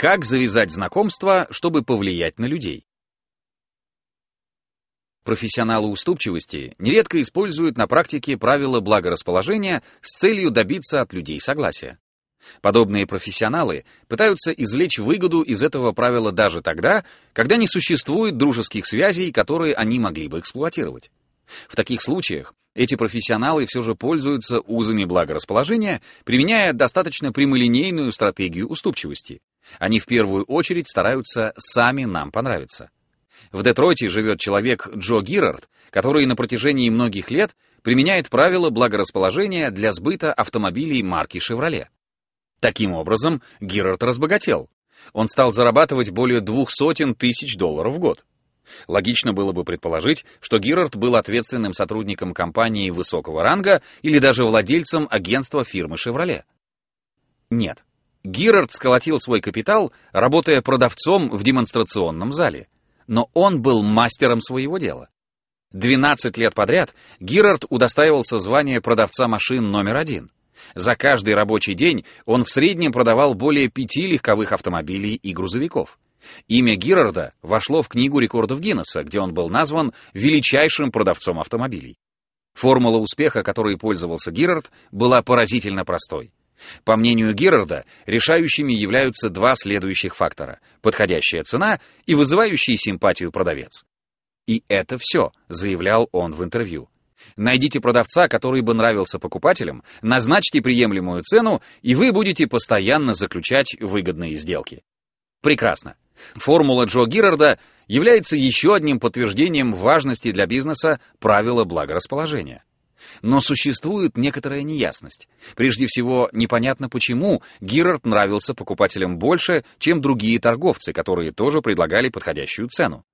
Как завязать знакомство, чтобы повлиять на людей? Профессионалы уступчивости нередко используют на практике правила благорасположения с целью добиться от людей согласия. Подобные профессионалы пытаются извлечь выгоду из этого правила даже тогда, когда не существует дружеских связей, которые они могли бы эксплуатировать. В таких случаях эти профессионалы все же пользуются узами благорасположения, применяя достаточно прямолинейную стратегию уступчивости. Они в первую очередь стараются сами нам понравиться. В Детройте живет человек Джо Гирард, который на протяжении многих лет применяет правила благорасположения для сбыта автомобилей марки «Шевроле». Таким образом, Гирард разбогател. Он стал зарабатывать более двух сотен тысяч долларов в год. Логично было бы предположить, что Гирард был ответственным сотрудником компании высокого ранга или даже владельцем агентства фирмы «Шевроле». Нет. Гирард сколотил свой капитал, работая продавцом в демонстрационном зале. Но он был мастером своего дела. 12 лет подряд Гирард удостаивался звания продавца машин номер один. За каждый рабочий день он в среднем продавал более пяти легковых автомобилей и грузовиков. Имя Гирарда вошло в книгу рекордов Гиннесса, где он был назван величайшим продавцом автомобилей. Формула успеха, которой пользовался Гирард, была поразительно простой. По мнению Гирарда, решающими являются два следующих фактора — подходящая цена и вызывающий симпатию продавец. И это все, заявлял он в интервью. Найдите продавца, который бы нравился покупателям, назначьте приемлемую цену, и вы будете постоянно заключать выгодные сделки. Прекрасно. Формула Джо Гирарда является еще одним подтверждением важности для бизнеса правила благорасположения. Но существует некоторая неясность. Прежде всего, непонятно почему Гирард нравился покупателям больше, чем другие торговцы, которые тоже предлагали подходящую цену.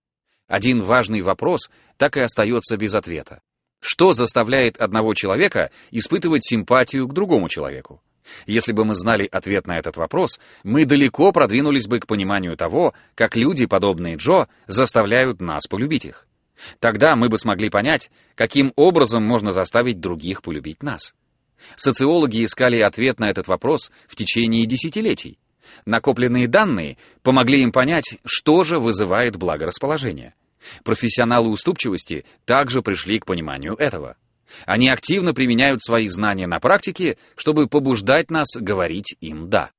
Один важный вопрос так и остается без ответа. Что заставляет одного человека испытывать симпатию к другому человеку? Если бы мы знали ответ на этот вопрос, мы далеко продвинулись бы к пониманию того, как люди, подобные Джо, заставляют нас полюбить их. Тогда мы бы смогли понять, каким образом можно заставить других полюбить нас. Социологи искали ответ на этот вопрос в течение десятилетий. Накопленные данные помогли им понять, что же вызывает благорасположение. Профессионалы уступчивости также пришли к пониманию этого. Они активно применяют свои знания на практике, чтобы побуждать нас говорить им «да».